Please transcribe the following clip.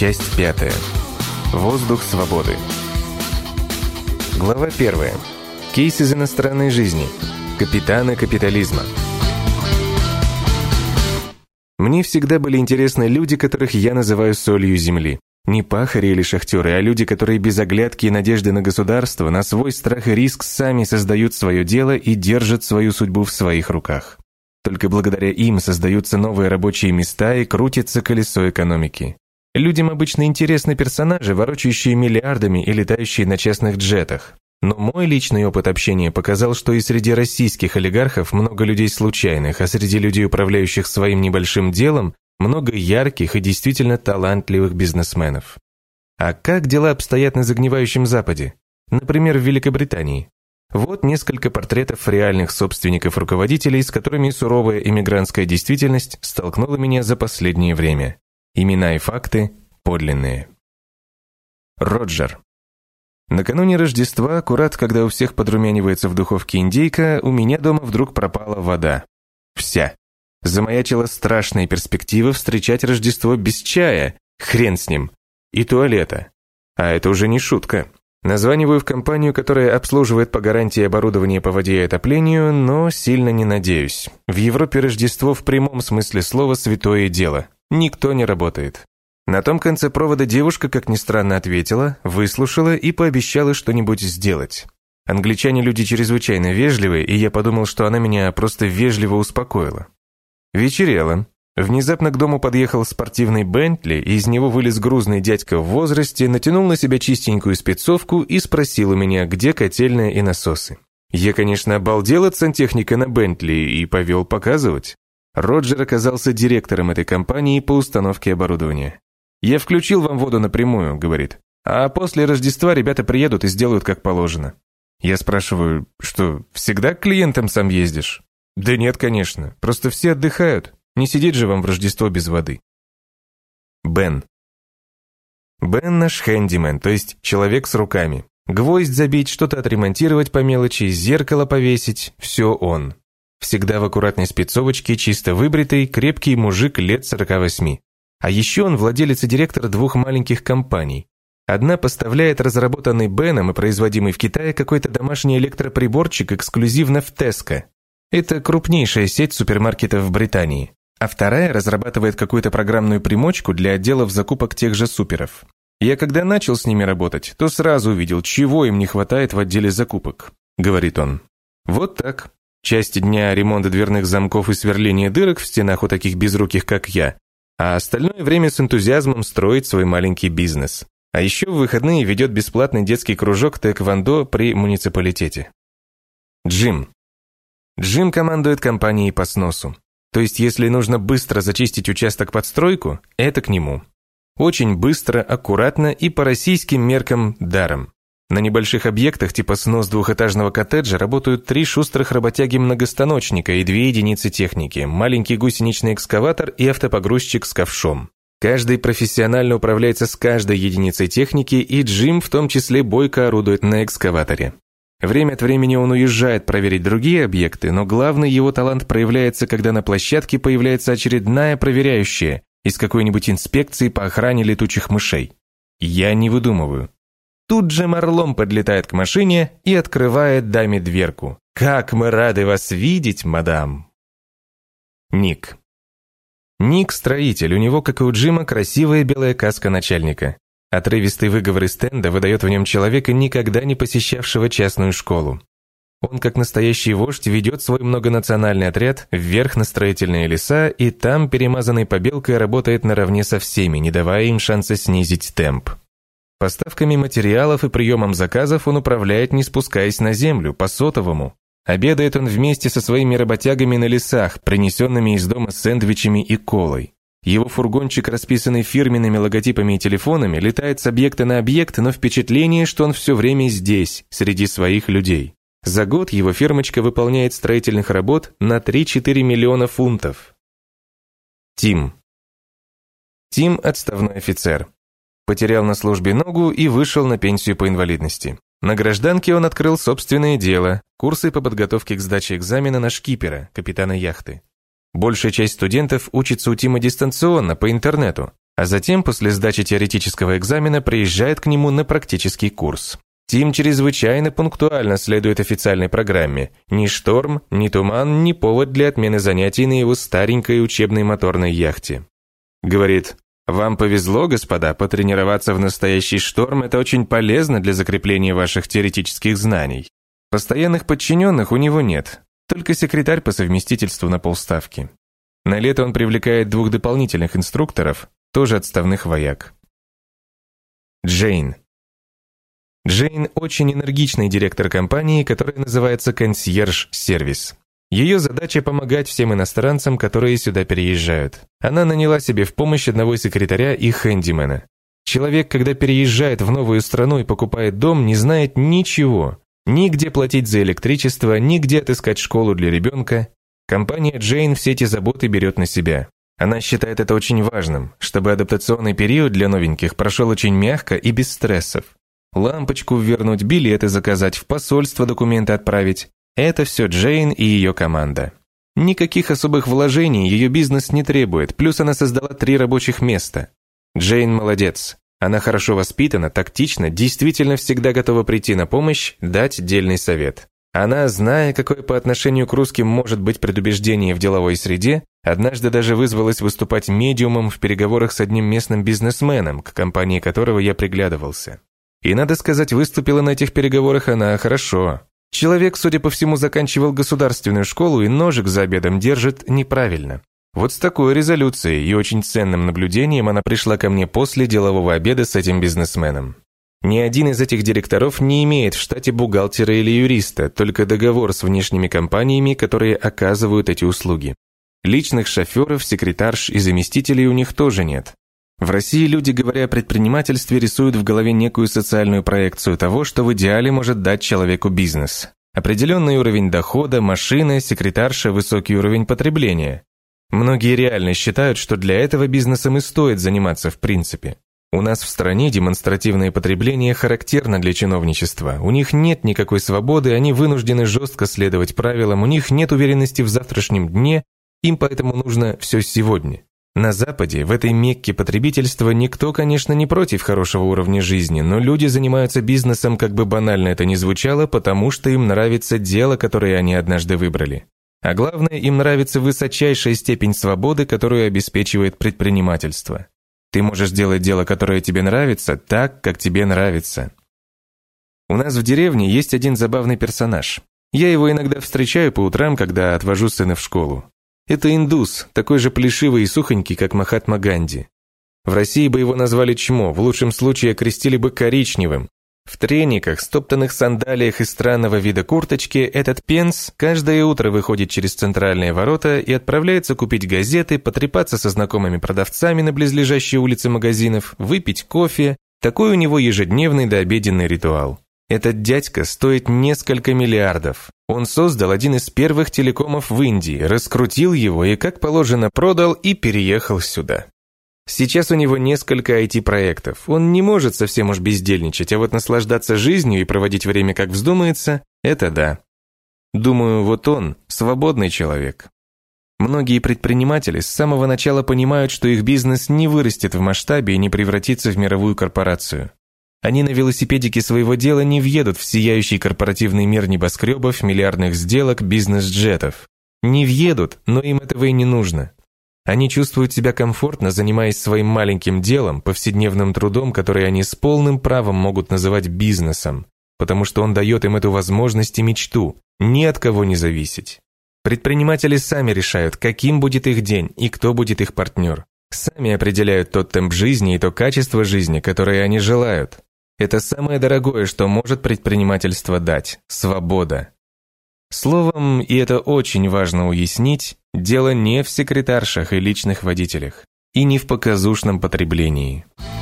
Часть пятая. Воздух свободы. Глава первая. Кейс из иностранной жизни. Капитаны капитализма. Мне всегда были интересны люди, которых я называю солью земли. Не пахари или шахтеры, а люди, которые без оглядки и надежды на государство, на свой страх и риск сами создают свое дело и держат свою судьбу в своих руках. Только благодаря им создаются новые рабочие места и крутится колесо экономики. Людям обычно интересны персонажи, ворочающие миллиардами и летающие на частных джетах. Но мой личный опыт общения показал, что и среди российских олигархов много людей случайных, а среди людей, управляющих своим небольшим делом, много ярких и действительно талантливых бизнесменов. А как дела обстоят на загнивающем Западе? Например, в Великобритании. Вот несколько портретов реальных собственников-руководителей, с которыми суровая иммигрантская действительность столкнула меня за последнее время. Имена и факты подлинные. Роджер. Накануне Рождества, аккурат когда у всех подрумянивается в духовке индейка, у меня дома вдруг пропала вода. Вся. Замаячила страшная перспектива встречать Рождество без чая, хрен с ним, и туалета. А это уже не шутка. Названиваю в компанию, которая обслуживает по гарантии оборудование по воде и отоплению, но сильно не надеюсь. В Европе Рождество в прямом смысле слова святое дело. Никто не работает. На том конце провода девушка, как ни странно, ответила, выслушала и пообещала что-нибудь сделать. Англичане люди чрезвычайно вежливые, и я подумал, что она меня просто вежливо успокоила. Вечерело. Внезапно к дому подъехал спортивный Бентли, и из него вылез грузный дядька в возрасте, натянул на себя чистенькую спецовку и спросил у меня, где котельная и насосы. Я, конечно, обалдел от сантехника на Бентли и повел показывать. Роджер оказался директором этой компании по установке оборудования. «Я включил вам воду напрямую», — говорит. «А после Рождества ребята приедут и сделают как положено». Я спрашиваю, что, всегда к клиентам сам ездишь? Да нет, конечно, просто все отдыхают. Не сидеть же вам в Рождество без воды. Бен. Бен наш хэндимен, то есть человек с руками. Гвоздь забить, что-то отремонтировать по мелочи, зеркало повесить – все он. Всегда в аккуратной спецовочке, чисто выбритый, крепкий мужик лет 48. А еще он владелец и директор двух маленьких компаний. Одна поставляет разработанный Беном и производимый в Китае какой-то домашний электроприборчик эксклюзивно в Теско. Это крупнейшая сеть супермаркетов в Британии. А вторая разрабатывает какую-то программную примочку для отделов закупок тех же суперов. Я когда начал с ними работать, то сразу увидел, чего им не хватает в отделе закупок, говорит он. Вот так. Часть дня ремонта дверных замков и сверления дырок в стенах у таких безруких, как я, а остальное время с энтузиазмом строить свой маленький бизнес. А еще в выходные ведет бесплатный детский кружок тэквондо при муниципалитете. Джим. Джим командует компанией по сносу. То есть, если нужно быстро зачистить участок под стройку, это к нему. Очень быстро, аккуратно и по российским меркам даром. На небольших объектах типа снос двухэтажного коттеджа работают три шустрых работяги-многостаночника и две единицы техники, маленький гусеничный экскаватор и автопогрузчик с ковшом. Каждый профессионально управляется с каждой единицей техники, и Джим в том числе бойко орудует на экскаваторе. Время от времени он уезжает проверить другие объекты, но главный его талант проявляется, когда на площадке появляется очередная проверяющая из какой-нибудь инспекции по охране летучих мышей. Я не выдумываю. Тут же Марлом подлетает к машине и открывает даме дверку. «Как мы рады вас видеть, мадам!» Ник. Ник – строитель, у него, как и у Джима, красивая белая каска начальника. Отрывистый выговор из стенда выдает в нем человека, никогда не посещавшего частную школу. Он, как настоящий вождь, ведет свой многонациональный отряд вверх на строительные леса, и там, перемазанной побелкой, работает наравне со всеми, не давая им шанса снизить темп. Поставками материалов и приемом заказов он управляет, не спускаясь на землю, по сотовому. Обедает он вместе со своими работягами на лесах, принесенными из дома сэндвичами и колой. Его фургончик, расписанный фирменными логотипами и телефонами, летает с объекта на объект, но впечатление, что он все время здесь, среди своих людей. За год его фирмочка выполняет строительных работ на 3-4 миллиона фунтов. Тим. Тим – отставной офицер. Потерял на службе ногу и вышел на пенсию по инвалидности. На гражданке он открыл собственное дело – курсы по подготовке к сдаче экзамена на шкипера, капитана яхты. Большая часть студентов учится у Тима дистанционно, по интернету, а затем после сдачи теоретического экзамена приезжает к нему на практический курс. Тим чрезвычайно пунктуально следует официальной программе. Ни шторм, ни туман, ни повод для отмены занятий на его старенькой учебной моторной яхте. Говорит, «Вам повезло, господа, потренироваться в настоящий шторм – это очень полезно для закрепления ваших теоретических знаний. Постоянных подчиненных у него нет, только секретарь по совместительству на полставки. На лето он привлекает двух дополнительных инструкторов, тоже отставных вояк. Джейн. Джейн очень энергичный директор компании, которая называется «Консьерж Сервис». Ее задача помогать всем иностранцам, которые сюда переезжают. Она наняла себе в помощь одного секретаря и хэндимена. Человек, когда переезжает в новую страну и покупает дом, не знает ничего. Ни где платить за электричество, ни где отыскать школу для ребенка. Компания Джейн все эти заботы берет на себя. Она считает это очень важным, чтобы адаптационный период для новеньких прошел очень мягко и без стрессов. Лампочку вернуть, билеты заказать, в посольство документы отправить. Это все Джейн и ее команда. Никаких особых вложений ее бизнес не требует, плюс она создала три рабочих места. Джейн молодец. Она хорошо воспитана, тактична, действительно всегда готова прийти на помощь, дать дельный совет. Она, зная, какое по отношению к русским может быть предубеждение в деловой среде, однажды даже вызвалась выступать медиумом в переговорах с одним местным бизнесменом, к компании которого я приглядывался. И, надо сказать, выступила на этих переговорах она хорошо. Человек, судя по всему, заканчивал государственную школу и ножик за обедом держит неправильно. Вот с такой резолюцией и очень ценным наблюдением она пришла ко мне после делового обеда с этим бизнесменом. Ни один из этих директоров не имеет в штате бухгалтера или юриста, только договор с внешними компаниями, которые оказывают эти услуги. Личных шоферов, секретарш и заместителей у них тоже нет. В России люди, говоря о предпринимательстве, рисуют в голове некую социальную проекцию того, что в идеале может дать человеку бизнес. Определенный уровень дохода, машина, секретарша, высокий уровень потребления. Многие реально считают, что для этого бизнесом и стоит заниматься в принципе. У нас в стране демонстративное потребление характерно для чиновничества. У них нет никакой свободы, они вынуждены жестко следовать правилам, у них нет уверенности в завтрашнем дне, им поэтому нужно все сегодня. На Западе, в этой мекке потребительства, никто, конечно, не против хорошего уровня жизни, но люди занимаются бизнесом, как бы банально это ни звучало, потому что им нравится дело, которое они однажды выбрали. А главное, им нравится высочайшая степень свободы, которую обеспечивает предпринимательство. Ты можешь делать дело, которое тебе нравится, так, как тебе нравится. У нас в деревне есть один забавный персонаж. Я его иногда встречаю по утрам, когда отвожу сына в школу. Это индус, такой же плешивый и сухонький, как Махатма Ганди. В России бы его назвали чмо, в лучшем случае окрестили бы коричневым. В трениках, стоптанных сандалиях и странного вида курточки этот пенс каждое утро выходит через центральные ворота и отправляется купить газеты, потрепаться со знакомыми продавцами на близлежащей улице магазинов, выпить кофе. Такой у него ежедневный дообеденный ритуал. Этот дядька стоит несколько миллиардов. Он создал один из первых телекомов в Индии, раскрутил его и, как положено, продал и переехал сюда. Сейчас у него несколько IT-проектов. Он не может совсем уж бездельничать, а вот наслаждаться жизнью и проводить время как вздумается – это да. Думаю, вот он – свободный человек. Многие предприниматели с самого начала понимают, что их бизнес не вырастет в масштабе и не превратится в мировую корпорацию. Они на велосипедике своего дела не въедут в сияющий корпоративный мир небоскребов, миллиардных сделок, бизнес-джетов. Не въедут, но им этого и не нужно. Они чувствуют себя комфортно, занимаясь своим маленьким делом, повседневным трудом, который они с полным правом могут называть бизнесом, потому что он дает им эту возможность и мечту, ни от кого не зависеть. Предприниматели сами решают, каким будет их день и кто будет их партнер. Сами определяют тот темп жизни и то качество жизни, которое они желают. Это самое дорогое, что может предпринимательство дать – свобода. Словом, и это очень важно уяснить, дело не в секретаршах и личных водителях, и не в показушном потреблении –